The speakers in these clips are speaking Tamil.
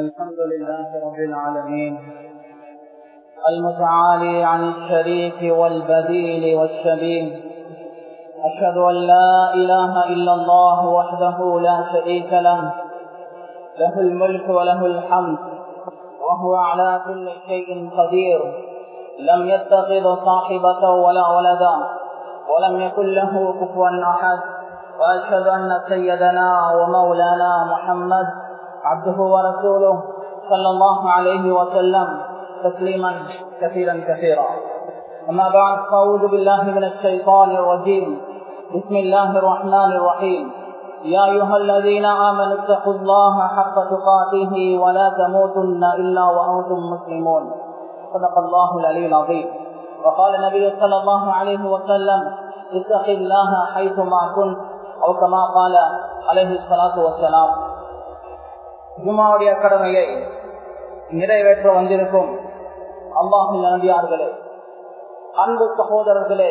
الحمد لله رب العالمين. المتعالي عن الشريك والبديل والشبيه. أشهد أن لا إله إلا الله وحده لا شريك له. له الملك وله الحمد. وهو على كل شيء قدير. لم يتخذ صاحبة ولا ولدا. ولم يكن له كفوا أحد. وأشهد أن سيدنا ومولانا محمد عبده ورسوله صلى الله عليه وسلم تسليما كثيرا كثيرا. أما بعد فأعوذ بالله من الشيطان الرجيم. بسم الله الرحمن الرحيم. يا أيها الذين آمنوا اتقوا الله حق تقاته ولا تموتن إلا وأنتم مسلمون. صدق الله العلي العظيم. وقال النبي صلى الله عليه وسلم اتق الله حيثما كنت أو كما قال عليه الصلاة والسلام. ஜுமாவுடைய கடமையை நிறைவேற்ற வந்திருக்கும் அல்லாஹு நம்பியார்களே அன்பு சகோதரர்களே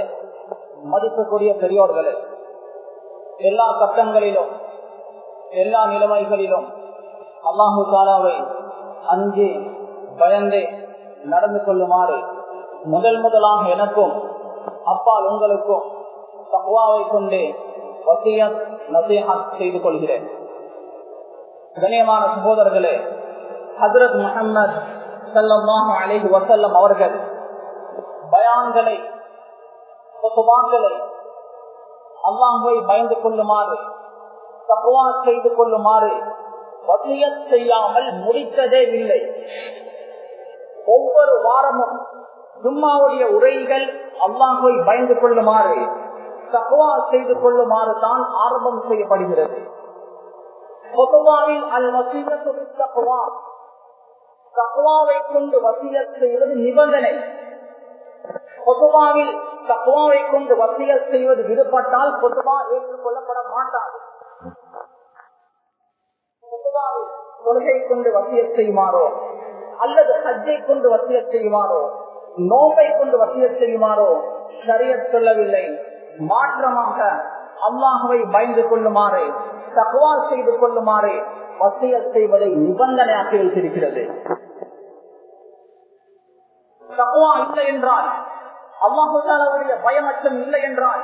மதிக்கக்கூடிய பெரியோர்களே எல்லா கட்டங்களிலும் எல்லா நிலைமைகளிலும் அல்லாஹு தாலாவை அஞ்சு பயந்தே நடந்து கொள்ளுமாறு முதல் முதலாக எனக்கும் அப்பால் உங்களுக்கும் தக்குவாவை கொண்டே வசிய நசீஹத் செய்து கொள்கிறேன். கண்ணியமான சகோதரர்களே ஹசரத் முகமது சல்லாஹு அலிஹு வசல்லம் அவர்கள் பயான்களை அல்லாஹை பயந்து கொள்ளுமாறு தப்புவா செய்து கொள்ளுமாறு வசிய செய்யாமல் முடித்ததே இல்லை. ஒவ்வொரு வாரமும் ஜும்மாவுடைய உரைகள் அல்லாஹை பயந்து கொள்ளுமாறு தப்புவா செய்து கொள்ளுமாறு தான் ஆரம்பம் செய்யப்படுகிறது. பொதுவாவில் அல் வசீகத்து தக்குவா தக்குவாவை கொண்டு வசிய செய்வது நிபந்தனை. பொதுவாவில் தக்குவாவை கொண்டு வசிய செய்வது விடுபட்டால் பொதுவா ஏற்றுக்கொள்ளப்பட மாட்டாது. பொதுவாவில் கொள்கை கொண்டு வசிய செய்யுமாறோ? அல்லது ஹஜ்ஜை கொண்டு வசிய செய்யுமாறோ? நோம்பை கொண்டு வசிய செய்யுமாறோ? சரிய சொல்லவில்லை. மாற்றமாக அல்லாஹுவை பயந்து கொள்ளுமாறு தகுவா செய்து கொள்ளுமாறு வசியல் செய்வதை நிபந்தனையாக்கி வைத்திருக்கிறது தகவா இல்லை என்றால் அல்லாஹுடைய பயமற்றம் இல்லை என்றால்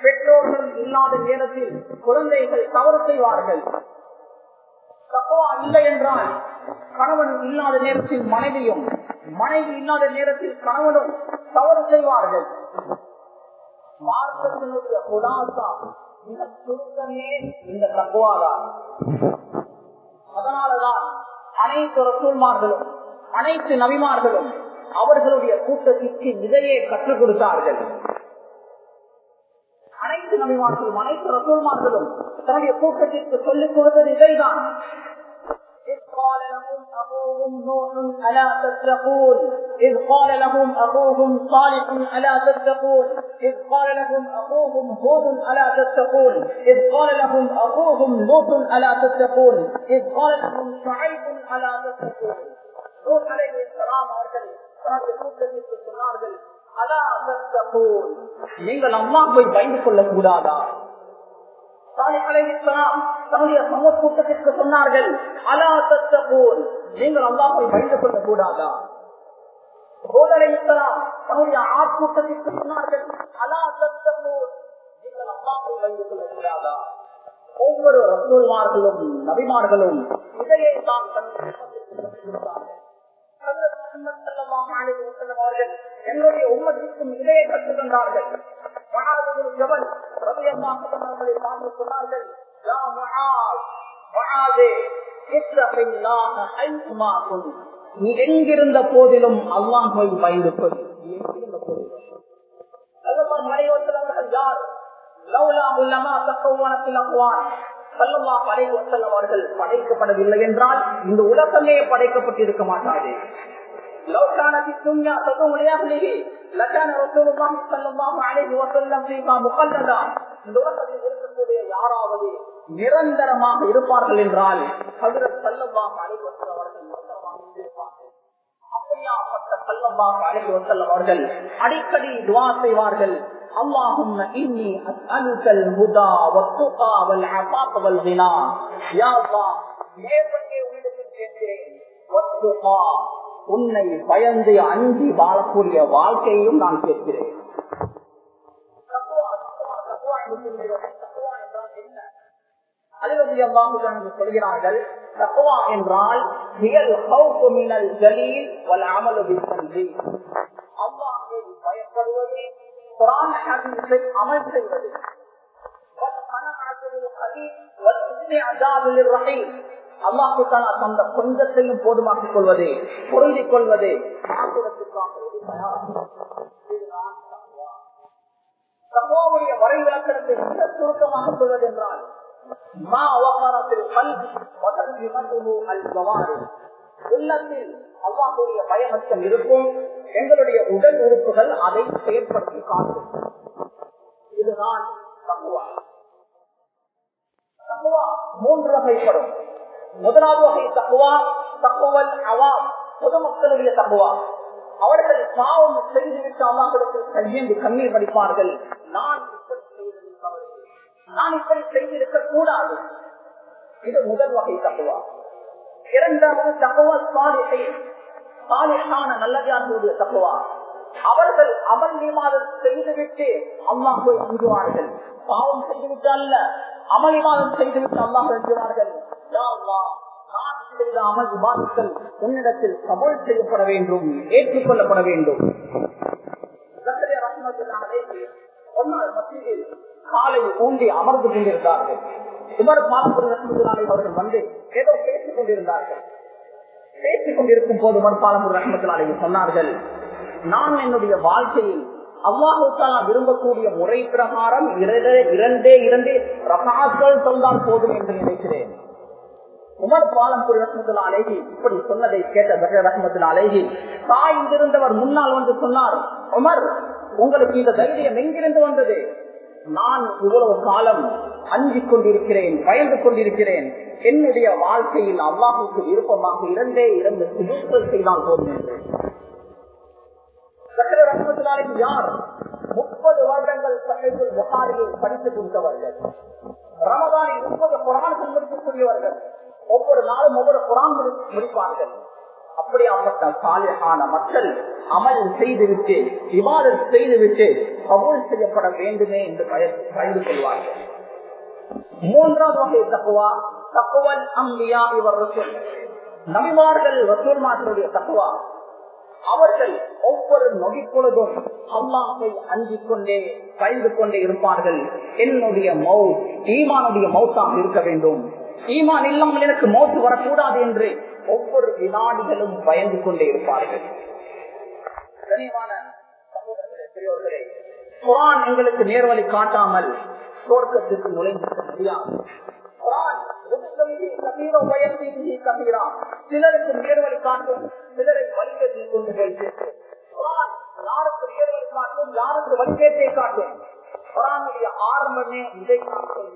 பெற்றோர்கள் இல்லாத நேரத்தில் குழந்தைகள் தவறு செய்வார்கள். தக்குவா இல்லை என்றால் கணவன் இல்லாத நேரத்தில் மனைவியும் மனைவி இல்லாத நேரத்தில் கணவனும் தவறு செய்வார்கள். மார்க்கத்தினுடைய குலாசா மிக சுருக்கமே இந்த தக்குவாதான். அதனாலதான் அனைத்து ரசூல்மார்களும் அனைத்து நபிமார்களும் அவர்களுடைய கூட்டத்திற்கு இதையே கற்றுக் கொடுத்தார்கள். அனைத்து நபிமார்களும் அனைத்து ரசூல்மார்களும் தன்னுடைய கூட்டத்திற்கு சொல்லிக் கொடுத்தது இதைதான். إذ قال لهم أخوهم نوح ألا تتقون إذ قال لهم أخوهم صالح ألا تتقون إذ قال لهم أخوهم هود ألا تتقون إذ قال لهم أخوهم لوط ألا تتقون إذ قال لهم شعيب ألا تتقون نوح عليه السلام அவர்கள் தன்னுடைய கூட்டத்திற்கு சொன்னார்கள் அலா தத்தகூன் நீங்கள் அல்லாஹ்வை பயந்து கொள்ளக் கூடாதா தன்னுடைய சமூக கூட்டத்திற்கு சொன்னார்கள் அலா தத்தகூன். நீங்கள் அல்லாஹ்வை பயந்து கொள்ளக் கூடாதா தன்னுடைய ஆட்கூட்டத்திற்கு சொன்னார்கள் அலா தத்தகூன். நீங்கள் அல்லாஹ்வை பயந்து கொள்ளக் கூடாதா ஒவ்வொரு ரசூல்மார்களும் நபிமார்களும் இதையை தான் தன்னுடைய என்னுடைய உண்மதிக்கும் இதையை கற்றுக்கொண்டார்கள் கொண்டார்கள். ரவி அம்மா சொன்னார்கள் நீ எங்கிருந்த போதிலும் அல்லாஹை பயந்து படைக்கப்படவில்லை என்றால் இந்த உலகமே படைக்கப்பட்டிருக்க மாட்டாது. لو كانت الدنيا تدوم لأهله لكان رسول الله صلى الله عليه وسلم فيما مخلدا இந்த உலகத்தில் இருக்கக்கூடிய யாராவது நிரந்தரமாக இருப்பார்கள் என்றால் ஹஜரத் சல்லல்லாஹு அலைஹி வஸல்லம் அவர்கள் நிரந்தரமாக இருப்பார்கள் அப்படியாப்பட்ட சல்லல்லாஹு அலைஹி வஸல்லம் அவர்கள் அடிக்கடி துஆ செய்வார்கள் اللهم إني أسألك الهدى والتقى والعفاف والغنى يا الله நேர்வழியை உன்னிடத்தில் கேட்கிறேன் உன்னை பயந்து அஞ்சி வாழக்கூடிய வாழ்க்கையையும் நான் கேட்கிறேன். சொல்கிறார்கள் தக்குவா என்றால் அல்லாஹை பயப்படுவது குரான் ஹதீஸை அமல் செய்வது. அல்லாஹு தந்த கொஞ்சத்தையும் போதுமாக்கிக் கொள்வது பொருந்திக் கொள்வது சமோவுடைய வரை விளக்கணத்தை மிக சுருக்கமாக சொல்வது என்றால் உள்ளத்தில் அல்லாஹுடைய பயமற்றம் இருக்கும் எங்களுடைய உடல் உறுப்புகள் அதை செயற்படுத்தி காட்டும். இதுதான் தக்குவா தக்குவா மூன்று வகைப்படும். முதலாவது வகை தக்குவா தக்குவல் அவாம். பொதுமக்களுடைய தக்குவா அவர்கள் பாவம் செய்துவிட்டு அல்லாஹிடத்தில் கையேந்து கண்ணீர் படிப்பார்கள் நான் இப்படி செய்தது தவறு. நான் இப்படி செய்திருக்க கூடாது இது முதல் வகை தக்குவா இரண்டாவது தக்குவா சாலிகை சாலிகான நல்லதார்களுடைய தக்குவா அவர்கள் அமல் நியமாதம் செய்துவிட்டு போய் அஞ்சுவார்கள் பாவம் செய்துவிட்டு அல்ல அமல் நிமாதம் செய்துவிட்டு அம்மா அஞ்சுவார்கள் நான் செய்த விவாதங்கள் உன்னிடத்தில் கபல் செய்யப்பட வேண்டும் ஏற்றுக்கொள்ளப்பட வேண்டும். காலையில் ஊண்டி அமர்ந்து கொண்டிருந்தார்கள். உமர் பாலபுர அவர்கள் வந்து ஏதோ பேசிக் கொண்டிருந்தார்கள். பேசிக் கொண்டிருக்கும் போது உமர் பாலபுர ரஹமத்துலாலை சொன்னார்கள் நான் என்னுடைய வாழ்க்கையில் அவ்வாஹாலா விரும்பக்கூடிய முறை பிரகாரம் இரண்டே இரண்டே ரகாக்கள் சொன்னால் போதும் என்று நினைக்கிறேன். உமர் பாலம்பூர் ரஹமத்துல அழகி இப்படி சொன்னதை கேட்ட பகர் ரஹமத்துல அழகி தாய்ந்திருந்தவர் முன்னால் வந்து சொன்னார் உமர் உங்களுக்கு இந்த தைரியம் எங்கிருந்து வந்தது? நான் இவ்வளவு காலம் அஞ்சிக் கொண்டிருக்கிறேன் பயந்து கொண்டிருக்கிறேன். என்னுடைய வாழ்க்கையில் அல்லாஹுக்கு விருப்பமாக இரண்டே இரண்டு சுதூக்கள் செய்தால் போதும் என்று. சக்கர யார் முப்பது வருடங்கள் சகைக்குள் புகாரியை படித்துக் கொடுத்தவர்கள் ரமதானில் முப்பது குரான்கள் முடிக்கக்கூடியவர்கள் ஒவ்வொரு நாளும் ஒவ்வொரு குரான் முடிப்பார்கள். அப்படியாப்பட்ட சாலியான மக்கள் அமல் செய்துவிட்டு விவாதம் செய்துவிட்டு கபூல் செய்யப்பட வேண்டுமே என்று பயந்து கொள்வார்கள். மூன்றாவது வகை தக்குவா தக்குவல் அம்பியா இவர் ரசூல். நபிமார்கள் ரசூல் தக்குவா அவர்கள் ஒவ்வொரு நொடி பொழுதும் அல்லாஹை அஞ்சிக் கொண்டே பயந்து கொண்டே இருப்பார்கள். என்னுடைய மௌ ஈமானுடைய மௌத்தாக இருக்க வேண்டும். ஈமான் இல்லாமல் எனக்கு மோட்டு வரக்கூடாது என்று ஒவ்வொரு வினாடிகளும் பயந்து கொண்டே இருப்பார்கள். கனிவான சகோதரர்களே பெரியோர்களே குரான் எங்களுக்கு நேர்வழி காட்டாமல் தோற்கத்திற்கு நுழைந்து முடியாது. சிலருக்கு நேர்வழி காட்டும் சிலரை வழிகேட்டில் கொண்டு போய் சேர்க்கும். யாருக்கு நேர்வழி காட்டும் யாருக்கு வழிகேட்டை காட்டும்? குரானுடைய ஆரம்பமே இதை காட்டும்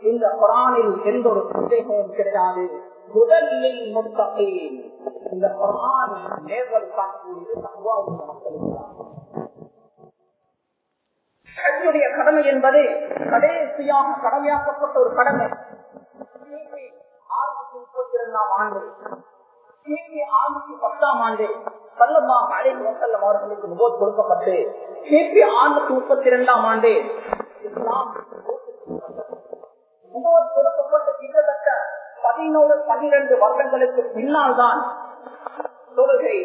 இந்த குரானில் எந்த ஒரு சந்தேகமும் கிடையாது. முதலில் இந்த குரான் நேர்வழி காட்டக்கூடியது தகுவாவுடைய மக்களுக்கு கடமை என்பது கடைசியாக கடமையாக்கப்பட்ட ஒரு கடமை. முப்பத்தி இரண்டாம் ஆண்டு கிபி ஆறுநூத்தி பத்தாம் ஆண்டு சல்லமா அலைஹி வசல்லம் அவர்களுக்கு முகோத் கொடுக்கப்பட்டு கிபி ஆறுநூத்தி முப்பத்தி இரண்டாம் ஆண்டு இஸ்லாம் முகோத் கொடுக்கப்பட்டு கிட்டத்தட்ட பதினோரு பனிரெண்டு வருடங்களுக்கு பின்னால் தான் தொழுகை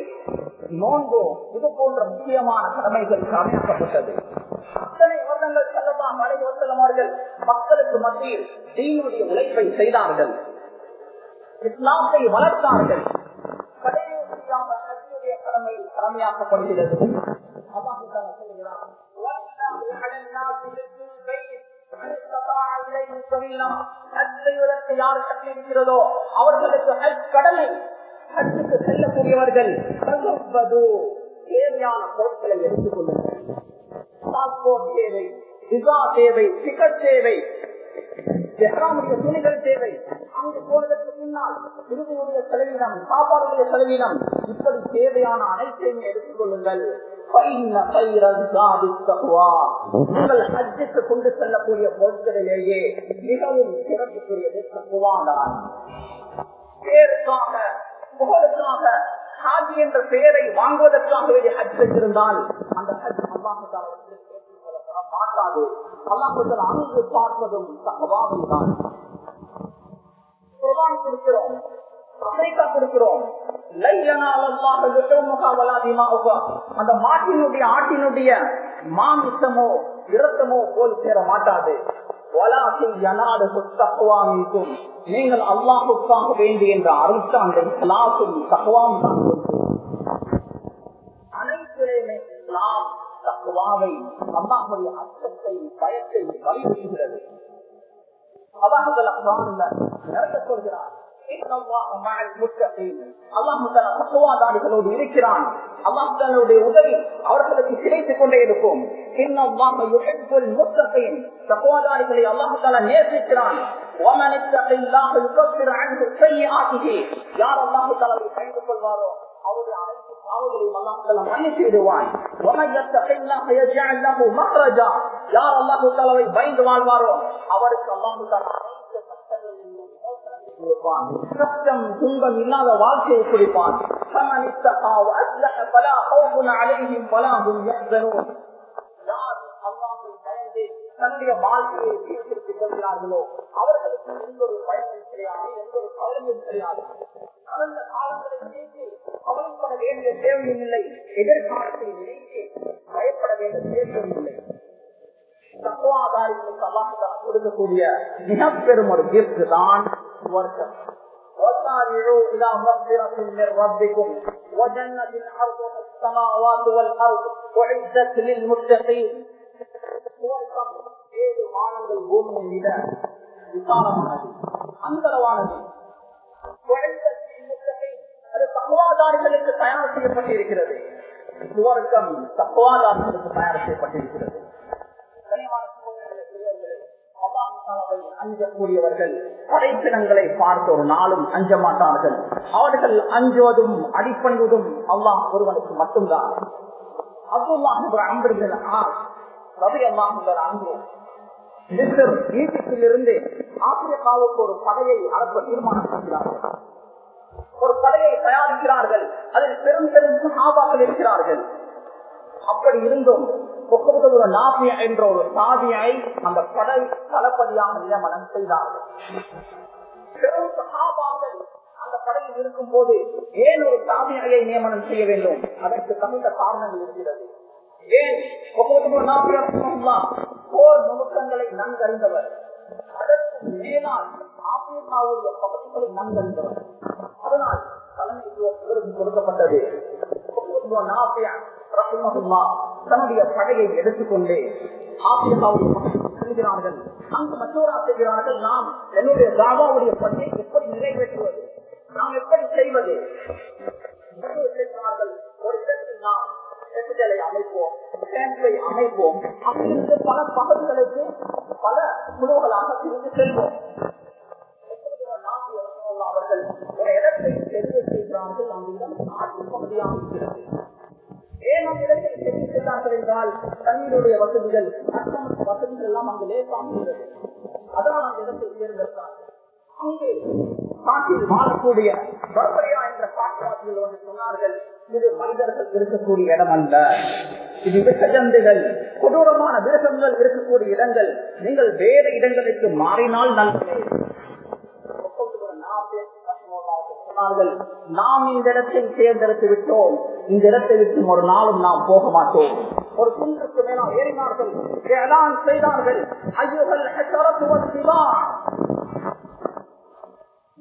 நோன்பு இது போன்ற முக்கியமான கடமைகள் காமிக்கப்பட்டது அத்தனை வருடங்கள் செல்லமா மலை வசலமார்கள் மக்களுக்கு மத்தியில் தீனுடைய உழைப்பை செய்தார்கள். இஸ்லாத்தை வளர்த்தார்கள். யார் கடமையாக்கப்படுகிறது. இருக்கிறதோ அவர்களுக்கு கடமை. ஹஜ்ஜுக்கு செல்லக்கூடியவர்கள் தேவையான பொருட்களை எடுத்துக் கொள்ளுங்கள் பாஸ்போர்ட் தேவை விசா தேவை டிக்கெட் தேவை. எஹ்ராமுடைய துணிகள் தேவை. அங்கு போனதற்கு முன்னால் விருதுடைய செலவினம் சாப்பாடுடைய செலவினம் இப்படி தேவையான அனைத்தையும் எடுத்துக் கொள்ளுங்கள். உங்கள் ஹஜ்ஜுக்கு கொண்டு செல்லக்கூடிய பொருட்களிலேயே மிகவும் சிறப்புக்குரியது தக்குவாதான் பேருக்காக புகழுக்காக ஹாஜி என்ற பெயரை வாங்குவதற்காக வேண்டிய ஹஜ் வைத்திருந்தால் அந்த ஹஜ் அல்லாஹால மாட்டாது அல்லாஹால அங்கு பார்ப்பதும் தகவாவை தான் குர்பான் கொடுக்கிறோம். அமெரிக்கா கொடுக்கிறோம். அந்த மாட்டினுடைய ஆட்டினுடைய மாமிசமோ இரத்தமோ போய் சேர மாட்டாது. நீங்கள் அல்லாஹுக்காக வேண்டி என்ற அருட்சாண்டை இஸ்லாசும் தக்குவாம் தான் அனைத்துமே இஸ்லாம். தக்குவாவை அல்லாஹுடைய அச்சத்தை பயத்தை வலியுறுத்துகிறது அல்லாஹுல நிறைய சொல்கிறார் இருக்கிறான். அல்லாஹுடைய உதவி அவர்களுக்கு கிடைத்துக் கொண்டே இருக்கும். தக்குவாதாரிகளை அல்லாஹால நேசிக்கிறான். யார் அல்லாஹு தாலாவை கைது கொள்வாரோ அவருடைய அனைத்து பாவங்களையும் அல்லாஹால மன்னித்து விடுவான் யார் அல்லாஹு தாலாவை பயந்து வாழ்வாரோ அவருக்கு அல்லாஹு தாலா கஷ்டம் துன்பம் இல்லாத வாழ்க்கையை குடிப்பான் தன்னுடைய வாழ்க்கையை சீர்திருத்திக் கொள்கிறார்களோ அவர்களுக்கு எந்த ஒரு பயனும் கிடையாது எந்த ஒரு கவலையும் கிடையாது கடந்த காலங்களை நினைத்து கவலைப்பட வேண்டிய தேவையும் இல்லை எதிர்காலத்தை நினைத்து பயப்பட வேண்டிய தேவையும் இல்லை தத்துவாதாரிகளுக்கு அல்லாஹ் கொடுக்கக்கூடிய மிக பெரும் ஒரு கிஃப்ட் தான் சுவர்க்கம் وسارعوا إلى مغفرة من ربكم وجنة عرضها السماوات والأرض وعزت للمتقين சுவர்க்கம் ஏழு வானங்கள் பூமியை விட விசாலமானது. அந்தளவானது அது தக்குவாதாரிகளுக்கு தயார் செய்யப்பட்டிருக்கிறது. சுவர்க்கம் தக்குவாதாரிகளுக்கு தயார் செய்யப்பட்டிருக்கிறது. அஞ்சக்கூடியவர்கள் படைப்பினங்களை பார்த்த ஒரு நாளும் அஞ்ச மாட்டார்கள். அவர்கள் அஞ்சுவதும் அடிப்பணிவதும் அல்லாம் ஒருவனுக்கு மட்டும்தான். அப்துல்லாஹ் அன்பர்கள் ரவி அல்லாஹ் அன்பு ஈஜிப்திலிருந்து ஆப்பிரிக்காவுக்கு ஒரு படையை அனுப்ப தீர்மானம் செய்கிறார்கள் ஒரு படையை தயாரிக்கிறார்கள். அதில் பெரும் பெரும் சுகாபாக்கள் இருக்கிறார்கள். அப்படி இருந்தும் நாபியா என்ற ஒரு சாதியை அந்த படை தளபதியாக நியமனம் செய்தார்கள். பெரும் சகாபாக்கள் அந்த படையில் இருக்கும் போது ஏன் ஒரு சாதியை நியமனம் செய்ய வேண்டும்? அதற்கு தகுந்த காரணங்கள் இருக்கிறது. ஏன்? போர் நுணுக்கங்களை நன்கறிந்தவர். அதற்கு மேலால் ஆப்பிரிக்காவுடைய பகுதிகளை நன்கறிந்தவர். அதனால் தலைமைத்துவம் விருது கொடுக்கப்பட்டது. தன்னுடைய படையை எடுத்துக்கொண்டு ஆப்பிரிக்காவுடைய பகுதிக்கு செல்கிறார்கள் அங்கு மற்றோரா செய்கிறார்கள். நாம் என்னுடைய தாவாவுடைய பணியை எப்படி நிறைவேற்றுவது? நாம் எப்படி செய்வது? அமைப்போம். அங்கிருந்து பல பகுதிகளுக்கு பல குழுக்களாக பிரிந்து செல்வோம். அவர்கள் ஒரு இடத்தை தெரிவு செய்கிறார்கள் நாட்டு பகுதியாக இருக்கிறது. ஏன் இடத்தை தெரிவு செய்தார்கள் என்றால் தண்ணீருடைய வசதிகள் கட்டண வசதிகள் எல்லாம் அங்கு லேசாகிறது அதனால் அந்த இடத்தை தேர்ந்தெடுத்தார்கள். அங்கே காட்டில் வாழக்கூடிய பர்பரியா என்ற வந்து சொன்னார்கள் இது மனிதர்கள் இருக்கக்கூடிய இடம் அல்ல. இது விஷஜந்துகள் கொடூரமான விரசங்கள் இருக்கக்கூடிய இடங்கள். நீங்கள் வேறு இடங்களுக்கு மாறினால் நல்லது சொன்னார்கள் நாம் இந்த இடத்தை தேர்ந்தெடுத்து விட்டோம். இந்த இடத்தை விட்டு ஒரு நாளும் நாம் போக மாட்டோம். ஒரு குன்றுக்கு மேலாம் ஏறினார்கள். செய்தார்கள். ஐயோகள் சிவா.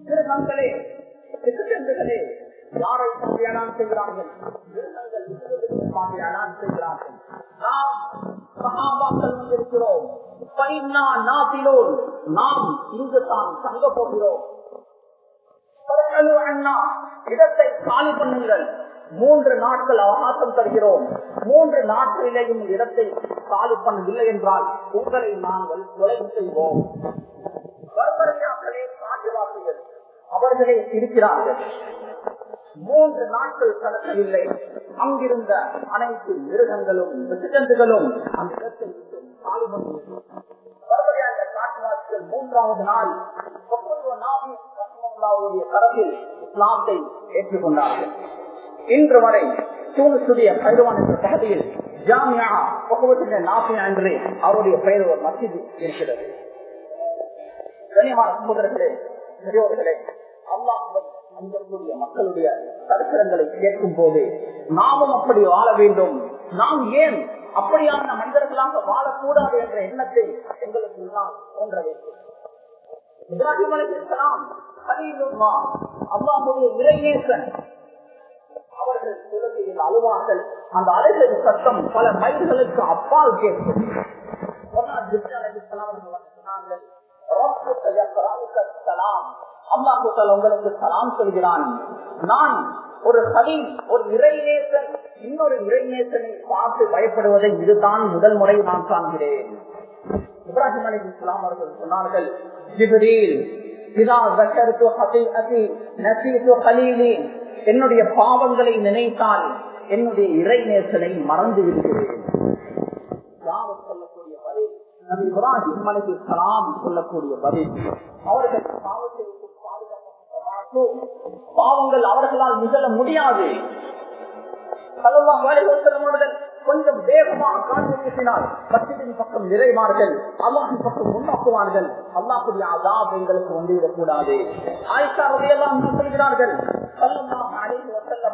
திருநங்களே திருச்சந்துகளே யாரை அலான் செய்கிறார்கள்? மிருகங்கள் செய்கிறார்கள். நாம் சகாபாக்கள் வந்திருக்கிறோம். பைனா நாம் இங்கு தான் தங்க போகிறோம். இடத்தை காலி பண்ணுங்கள். மூன்று நாட்கள் அவகாசம் தருகிறோம். மூன்று நாட்களிலேயும் இடத்தை காலி பண்ணவில்லை என்றால் உங்களை நாங்கள் கொலை செய்வோம். பர்பரியாக்களே அவர்களே இருக்கிறார்கள். மூன்று நாட்கள் கடக்கவில்லை அங்கிருந்த அனைத்து மிருகங்களும் விசிஜந்துகளும் அந்த இடத்தை விட்டு பண்ணியது அந்த காட்டுவாசிகள் மூன்றாவது நாள் அவருடைய கரத்தில் இஸ்லாத்தை ஏற்றுக்கொண்டார்கள். இன்று வரை தூணுசுடைய கைதுவான் என்ற பகுதியில் ஜாமியா பகுவத்தின் நாபியா என்று அவருடைய பெயர் ஒரு மசிதி இருக்கிறது. கனியமான சகோதரர்களே பெரியோர்களே அங்கக்கூடிய மக்களுடைய சரித்திரங்களை கேட்கும் போது நாமும் அப்படி வாழ வேண்டும். நாம் ஏன் அப்படியான மனிதர்களாக வாழக்கூடாது என்ற எண்ணத்தை எங்களுக்கு முன்னால் தோன்ற வேண்டும் இப்ராஹிம் அலிஸ்லாம் கலீலுல்லா அல்லாஹுடைய இறைநேசன் அவர்கள் தொழுகையில் அழுவார்கள். அந்த அலைகளின் சத்தம் பல மைல்களுக்கு அப்பால் கேட்கும். சொன்னார்கள் உங்களுக்கு சலாம் சொல்கிறான். நான் ஒரு சதி ஒரு இறைநேசன் இன்னொரு இறைநேசனை பார்த்து பயப்படுவதை இதுதான் முதல் முறை நான் காண்கிறேன். இப்ராஹிம் அலி இஸ்லாம் அவர்கள் சொன்னார்கள் என்னுடைய பாவங்களை நினைத்தால் என்னுடைய இறைநேசனை மறந்து விடுகிறேன். சொல்லக்கூடிய பதில் இப்ராஹிம் அலி இஸ்லாம் சொல்லக்கூடிய பதில். அவர்கள் பாவத்தை பாவங்கள் அவர்களால் நிகழ முடியாது. கொஞ்சம் வேகமாக காண்பினால் மசிதின் பக்கம் நிறைவார்கள் அல்லாஹின் பக்கம் முன்னாக்குவார்கள். அல்லாஹுடைய அதாப் எங்களுக்கு வந்துவிடக் கூடாது ஆயிஷா அதையெல்லாம் சொல்கிறார்கள்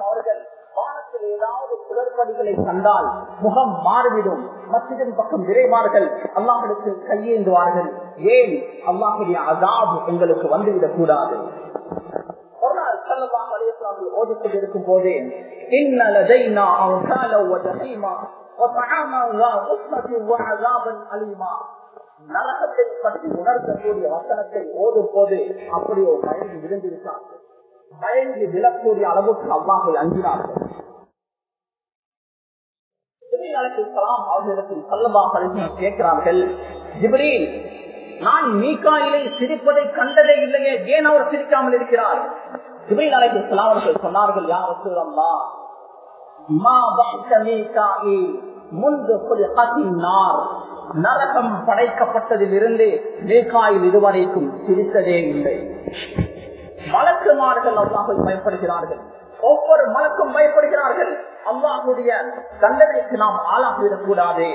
அவர்கள் வானத்தில் ஏதாவது குளறுபடிகளை கண்டால் முகம் மாறிவிடும். மசிதின் பக்கம் விரைவார்கள் அல்லாஹிடத்தில் கையேந்துவார்கள். ஏன்? அல்லாஹுடைய அதாப் எங்களுக்கு வந்துவிடக் கூடாது ஓதிக்கொண்டிருக்கும் போதே நரகத்தை பற்றி உணர்த்தக்கூடிய வசனத்தை ஓதும் போது அப்படி ஒரு விழக்கூடிய அளவுக்கு அல்லாஹை அஞ்சினார்கள். கேட்கிறார்கள் ஜிப்ரீல் நான் மீகாயிலை சிரிப்பதை கண்டதே இல்லையே ஏன் அவர் சிரிக்காமல் இருக்கிறார்? ஜிப்ரீல் அலைஹி அவர்கள் சொன்னார்கள் யார் ரசூலல்லாஹ் மா பஹ்த மீகாயில் முன்பு நார் நரகம் படைக்கப்பட்டதிலிருந்து மீகாயில் இதுவரைக்கும் சிரித்ததே இல்லை. மலக்குமார்கள் அல்லாஹை பயப்படுகிறார்கள். ஒவ்வொரு மலக்கும் பயப்படுகிறார்கள். அல்லாஹுடைய தண்டனைக்கு நாம் ஆளாகிவிடக் கூடாது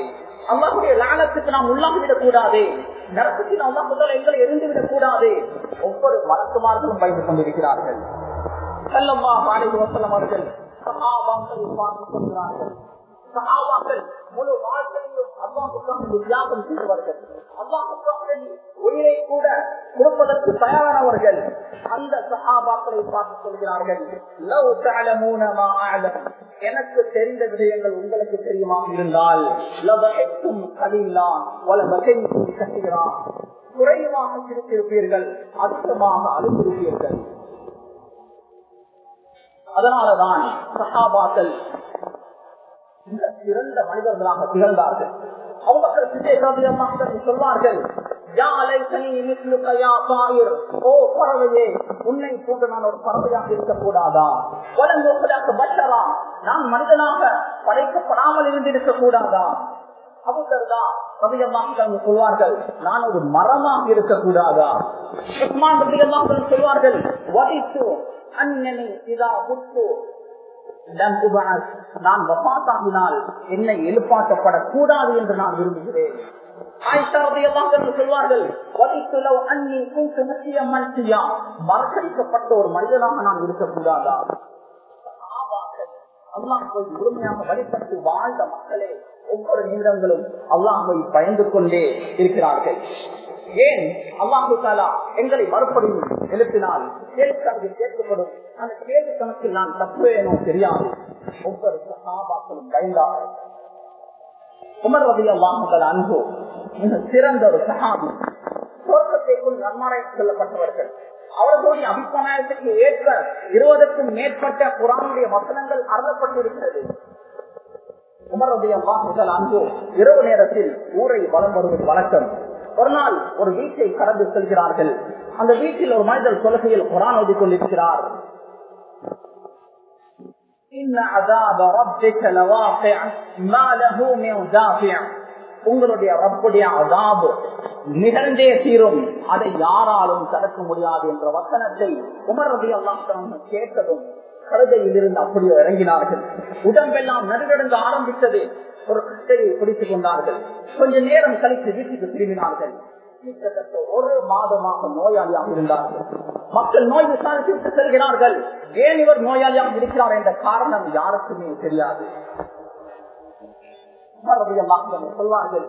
அல்லாஹுடைய லாலத்துக்கு நாம் உள்ளாகிவிடக் கூடாது நரகத்தின் அல்லாஹுகள் எங்களை எரிந்துவிடக் கூடாது ஒவ்வொரு மலக்குமார்களும் பயந்து கொண்டிருக்கிறார்கள். செல்லம்மா வசலம் அவர்கள் சகாபாக்களை பார்த்து கொள்கிறார்கள். சகாபாக்கள் முழு அல்லாஹுக்காக தியாகம் அல்லாஹுக்காக உயிரை கூட கொடுப்பதற்கு தயாரானவர்கள் அந்த சகாபாக்களை பார்த்து சொல்கிறார்கள் லவ் தஅலமூன எனக்கு தெரிந்த விடயங்கள் உங்களுக்கு தெரியுமா இருந்தால் லபஹிக்கும் கலீலா வல பகைக்கும் கசீரா. குறைவாக சிரித்திருப்பீர்கள் அதிகமாக அழுந்திருப்பீர்கள். அதனாலதான் சகாபாக்கள் இந்த சிறந்த மனிதர்களாக திகழ்ந்தார்கள். அவங்க சொல்வார்கள் பறவையே உன்னை போன்று நான் ஒரு பறவையாக இருக்கக்கூடாதா? நான் மனிதனாக படைக்கப்படாமல் இருந்திருக்க கூடாதா அபுதர்தா சொல்வார்கள் நான் ஒரு மரமாக இருக்கக்கூடாதா? உஸ்மான் சொல்வார்கள் வதித்து அன்னனி இதா முத்து நான் வபாத்தாகினால் என்னை எழுப்பாட்டப்படக்கூடாது என்று நான் விரும்புகிறேன். சொல்வார்கள் மறக்கடிக்கப்பட்ட ஒரு மனிதனாக நான் இருக்கக்கூடாதா? அல்லாஹை முழுமையாக வழிபட்டு வாழ்ந்த மக்களே ஒவ்வொரு நிமிடங்களும் அல்லாஹை பயந்து கொண்டே இருக்கிறார்கள். ஏன்? அல்லாஹு தாலா எங்களை மறுபடியும் எழுப்பினால் கேள்வி கேட்கப்படும். அந்த கேள்வி கணக்கில் நான் தப்புவேனோ தெரியாது. ஒவ்வொரு சகாபாக்களும் பயந்தார்கள். உமர் வகையில் அல்லாஹுகள் அன்பு மிக சிறந்த ஒரு சகாபி தோற்றத்தைக்குள் நன்மாரை சொல்லப்பட்டவர்கள். அவர்களுடைய அபிப்பிராயத்திற்கு ஏற்ப இருபதுக்கும் மேற்பட்ட குரானுடைய வசனங்கள் அறப்பட்டிருக்கிறது உமருடைய வாக்குகள் அன்பு இரவு நேரத்தில் ஊரை வளம் வருவது வழக்கம். ஒரு நாள் ஒரு வீட்டை கடந்து செல்கிறார்கள். அந்த வீட்டில் ஒரு மனிதர் தொலகையில் குரான் ஓதி கொண்டிருக்கிறார். உங்களுடைய ரப்புடைய அதாபு நிகழ்ந்தே தீரும். அதை யாராலும் தடுக்க முடியாது என்ற வசனத்தை உமரதி அல்லாஹ் கேட்டதும் கழுதையில் இருந்து அப்படியே இறங்கினார்கள். உடம்பெல்லாம் நடுநடுங்க ஆரம்பித்தது. ஒரு கட்டையை பிடித்துக் கொண்டார்கள். கொஞ்ச நேரம் கழித்து வீட்டுக்கு திரும்பினார்கள். கிட்டத்தட்ட ஒரு மாதமாக நோயாளியாக இருந்தார்கள். மக்கள் நோய் விசாரித்து செல்கிறார்கள். ஏன் இவர் நோயாளியாக இருக்கிறார் என்ற காரணம் யாருக்குமே தெரியாது. சொல்வார்கள்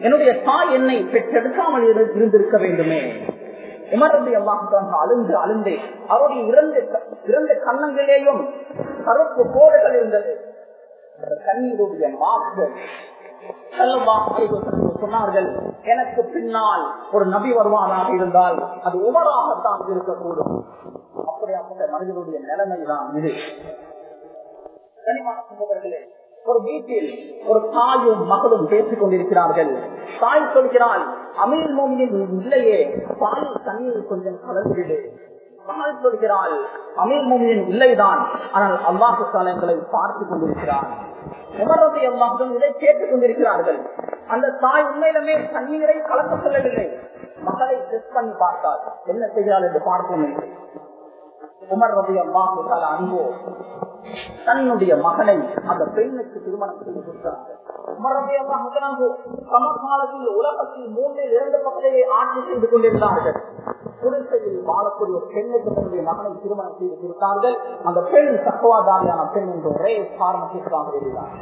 என்னுடைய தாய் என்னை பெற்றெடுக்காமல் இருந்திருக்க வேண்டுமே. உமரது அழுந்து அழுந்தே அவருடைய இரண்டு இரண்டு கண்ணங்களிலேயும் கருப்பு கோடுகள் இருந்தது. கண்ணீருடைய மாசுகள் சொன்னார்கள் எனக்கு பின்னால் ஒரு நபி வருவானாக இருந்தால் அது உமராகத்தான் இருக்கக்கூடும். அப்படியாப்பட்ட மனிதனுடைய நிலைமைதான் இது. கனிமான சகோதரர்களே ஒரு வீட்டில் ஒரு தாயும் மகளும் பேசிக் கொண்டிருக்கிறார்கள் தாய் சொல்கிறாள் அமீர் மோமியின் இல்லையே பால் தண்ணீர் கொஞ்சம் கலந்துவிடு. மகள் சொல்கிறாள் அமீர் மோமியின் இல்லைதான் ஆனால் அல்லாஹு சாலங்களை பார்த்துக் கொண்டிருக்கிறார் உமரது அல்லாஹும் இதை கேட்டுக் கொண்டிருக்கிறார்கள். அந்த தாய் உண்மையிலுமே தண்ணீரை கலக்க சொல்லவில்லை. மகளை டெஸ்ட் பண்ணி பார்த்தார் என்ன செய்கிறாள்? என்று பார்ப்போம். உமர் ரபி அல்லாஹு அன்போ தன்னுடைய மகனை அந்த பெண்ணுக்கு திருமணம் செய்து கொடுத்தாங்க. சமகாலத்தில் உலகத்தில் மூன்றில் இரண்டு பகுதியை ஆட்சி செய்து கொண்டிருந்தார்கள். குடிசையில் வாழக்கூடிய பெண்ணுக்கு தன்னுடைய மகனை திருமணம் செய்து கொடுத்தார்கள். அந்த பெண் தக்குவாதாரியான பெண் என்ற ஒரே காரணத்திற்காக வெளியிட்டார்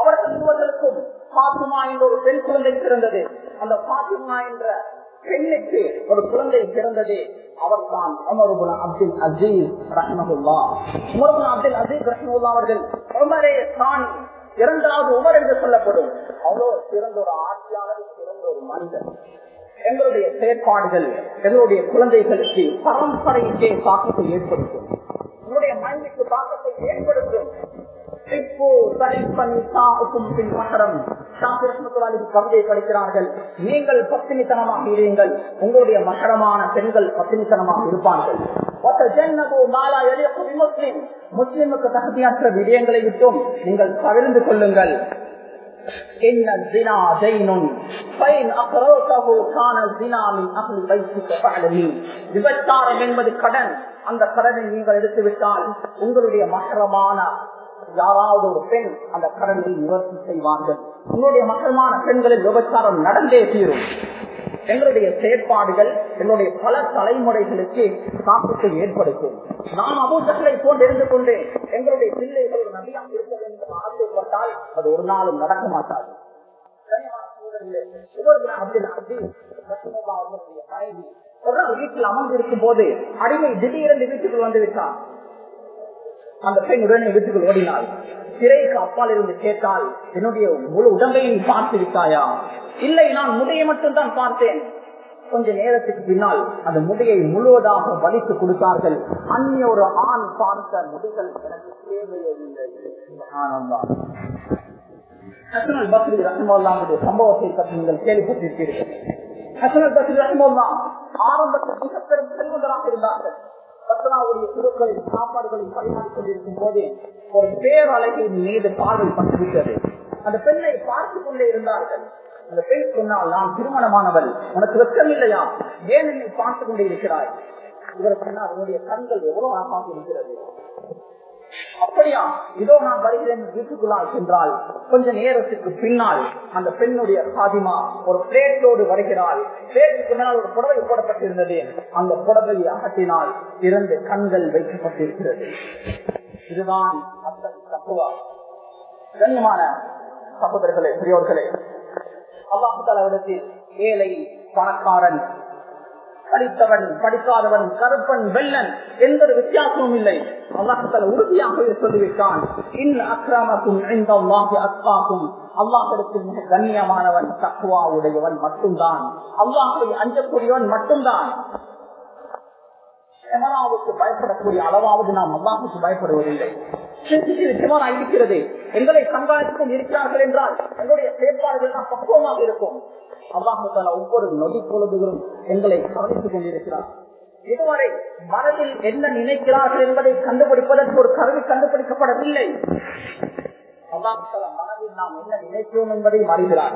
அவர்கள் இருவர்களுக்கும் பாத்துமா என்ற ஒரு பெண் குழந்தை பிறந்தது. அந்த பாத்துமா என்ற பெண்ணுக்கு ஒரு குழந்தை பிறந்தது. அவர் தான் அப்துல் அசீஸ் ரஹ்மகுல்லா உமருபுல் அப்துல் அசீஸ் ரஹ்மகுல்லா அவர்கள் உமரே தான் இரண்டாவது உமர் என்று சொல்லப்படும். அவ்வளோ சிறந்த ஒரு ஆட்சியாளர் சிறந்த ஒரு மனிதர். எங்களுடைய செயற்பாடுகள் எங்களுடைய குழந்தைகளுக்கு பரம்பரைக்கே தாக்கத்தை ஏற்படுத்தும். உங்களுடைய மனைவிக்கு தாக்கத்தை ஏற்படுத்தும். கவிதை படிக்கிறார்கள். நீங்கள் பத்தினித்தனமாக இருங்கள். உங்களுடைய மகரமான பெண்கள் பத்தினித்தனமாக இருப்பார்கள். முஸ்லிமுக்கு தகுதியற்ற விடயங்களை விட்டும் நீங்கள் பகிர்ந்து கொள்ளுங்கள். விபச்சாரம் என்பது கடன். அந்த கடனை நீங்கள் எடுத்துவிட்டால் உங்களுடைய மகரமான யாராவது ஒரு பெண் அந்த கடனை நிவர்த்தி செய்வார்கள். உங்களுடைய மக்களமான பெண்களின் விபச்சாரம் நடந்தே தீரும். எங்களுடைய செயற்பாடுகள் என்னுடைய பல தலைமுறைகளுக்கு தாக்கத்தை ஏற்படுத்தும். நாம் அபூசங்களை போன்று இருந்து கொண்டு எங்களுடைய பிள்ளைகள் ஒரு நபியாக இருக்க வேண்டும் ஆசைப்பட்டால் அது ஒரு நாளும் நடக்க மாட்டாது. வீட்டில் அமர்ந்திருக்கும் போது அடிமை திடீரென்று வீட்டுக்குள் வந்து விட்டார் அந்த பெண் உடனே வீட்டுக்குள் ஓடினாள். திரைக்கு அப்பால் இருந்து கேட்டால் என்னுடைய முழு உடம்பையும் பார்த்து விட்டாயா? இல்லை நான் முடியை மட்டும்தான் பார்த்தேன். கொஞ்ச நேரத்துக்கு பின்னால் அந்த முடியை முழுவதாக வலித்து கொடுத்தார்கள். அந்நிய ஒரு ஆண் பார்த்த முடிகள் எனக்கு தேவையில்லை ஹசனல் பக்ரி ரஹ்மல்லாவுடைய சம்பவத்தை பற்றி நீங்கள் கேள்விப்பட்டிருக்கிறீர்கள் ஹசனல் பக்ரி ரஹ்மல்லா ஆரம்பத்தில் மிக பெரும் செல்வந்தராக இருந்தார்கள். பத்னாவுடைய குழுக்களின் சாப்பாடுகளை பரிமாறிக் கொண்டிருக்கும் போது ஒரு பேரழகின் மீது பார்வை பட்டுவிட்டது. அந்த பெண்ணை பார்த்து கொண்டே இருந்தார்கள். அந்த பெண் சொன்னால் நான் திருமணமானவள் உனக்கு வெக்கம் இல்லையா? ஏன் என்னை பார்த்து கொண்டே இருக்கிறாய்? இவர் சொன்னால் உன்னுடைய கண்கள் எவ்வளவு அழகாக இருக்கிறது? அப்படியா? இதோ நான் வருகிறேன் வீட்டுக்குள்ளால் சென்றால் கொஞ்ச நேரத்துக்கு பின்னால் அந்த பெண்ணுடைய சாதிமா ஒரு பிளேட்டோடு வருகிறாள். பிளேட்டுக்கு பின்னால் ஒரு புடவை போடப்பட்டிருந்தது. அந்த புடவையை அகற்றினால் இரண்டு கண்கள் வைக்கப்பட்டிருக்கிறது. இதுதான் தப்புவா கண்ணியமான சகோதரர்களே பெரியோர்களே அல்லாஹாலவிடத்தில் ஏழை பணக்காரன் படித்தவன் படிக்காதவன் கருப்பன் வெள்ளன் எந்த ஒரு வித்தியாசமும் இல்லை. அல்லாஹால உறுதியாக சொல்லிவிட்டான். இன் அக்கிரமக்கும் இந்த அக்காக்கும் அல்லாஹிடத்தில் மிக கண்ணியமானவன் தக்குவா உடையவன் மட்டும்தான். அல்லாஹை அஞ்சக்கூடியவன் மட்டும்தான். எமனாவுக்கு பயப்படக்கூடிய அளவாவது நாம் அல்லாஹுக்கு பயப்படுவதில்லை. இருக்கிறது எங்களை சங்காயத்துக்கும் இருக்கிறார்கள் என்றால் எங்களுடைய செயற்பாடுகள் தான் பக்குவமாக இருக்கும். அல்லாஹால ஒவ்வொரு நொடி பொழுதுகளும் எங்களை கவனித்துக் கொண்டிருக்கிறார். இதுவரை மனதில் என்ன நினைக்கிறார்கள் என்பதை கண்டுபிடிப்பதற்கு ஒரு கருவி கண்டுபிடிக்கப்படவில்லை. மனதில் நாம் என்ன நினைக்கிறோம் என்பதை அறிகிறார்.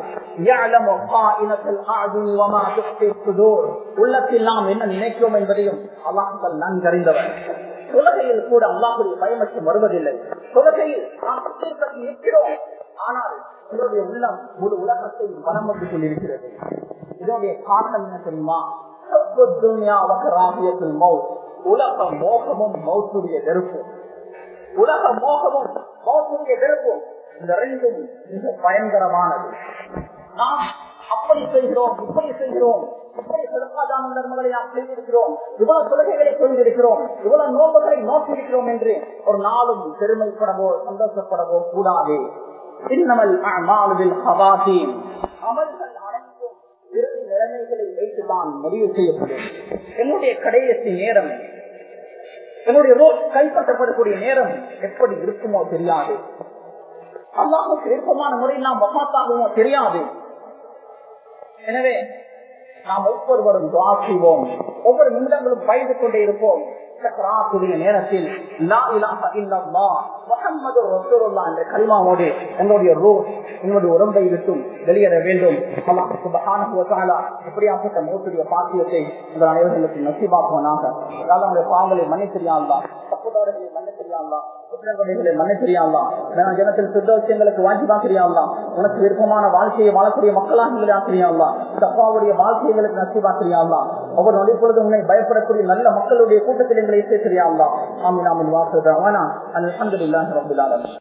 உள்ளத்தில் நாம் என்ன நினைக்கிறோம் என்பதையும் அல்லாஹல் நன்கறிந்தவர். தொலகையில் கூட அல்லாஹுடைய பயமற்றம் வருவதில்லை தொலகையில் நாம் பற்றி இருக்கிறோம். ஆனால் இதனுடைய உள்ளம் ஒரு உலகத்தை மனம் வந்து கொண்டிருக்கிறது. இதனுடைய காரணம் என்ன தெரியுமா? உலக மோகமும் மௌத்துடைய நெருப்பும் உலக மோகமும் மௌத்துடைய நெருப்பும் இந்த ரெண்டும் மிக பயங்கரமானது. நாம் அப்படி செய்கிறோம் இப்படி செய்கிறோம். இப்படி சிறப்பாதான தர்மங்களை நாம் செய்திருக்கிறோம். இவ்வளவு தொழுகைகளை சொல்லியிருக்கிறோம் இவ்வளவு நோம்புகளை நோக்கியிருக்கிறோம் என்று ஒரு நாளும் பெருமைப்படவோ சந்தோஷப்படவோ கூடாது. இன்னமல் அமாலுவில் ஹவாசீம் அமல்கள் அனைத்தும் இறுதி நிலைமைகளை வைத்துதான் முடிவு செய்யப்படும். என்னுடைய கடைசி நேரம் என்னுடைய ரோல் கைப்பற்றப்படக்கூடிய நேரம் எப்படி இருக்குமோ தெரியாது. அல்லாஹுக்கு விருப்பமான முறையில் நாம் வபாத்தாகுமோ தெரியாது. எனவே நாம் ஒவ்வொருவரும் துவா செய்வோம். ஒவ்வொரு நிமிடங்களும் பயந்து கொண்டே இருப்போம். சக்கராத்துடைய நேரத்தில் முகமது ரூ உடம்பை வெளியேற வேண்டும். அனைவர்களுக்கு நம்முடைய பாவங்களை மன்னித்திரியாங்களா தப்புதவர்களை மன்னித்திரியாங்களா உனக்கு விருப்பமான வாழ்க்கையை வாழக்கூடிய மக்களாக ஆக்கிரியாங்களா தப்பாவுடைய வாழ்க்கைகளுக்கு நசிபாக்கிறியாங்களா ஒவ்வொரு நொடி பொழுது உன்னை பயப்படக்கூடிய நல்ல மக்களுடைய கூட்டத்தில் எங்களை சேர்க்கிறியாங்களா ஆமீன் ஆமீன் வாக்குறதா ஆனா அந்த அலமதுல்லாஹி ரபில் ஆலமீன்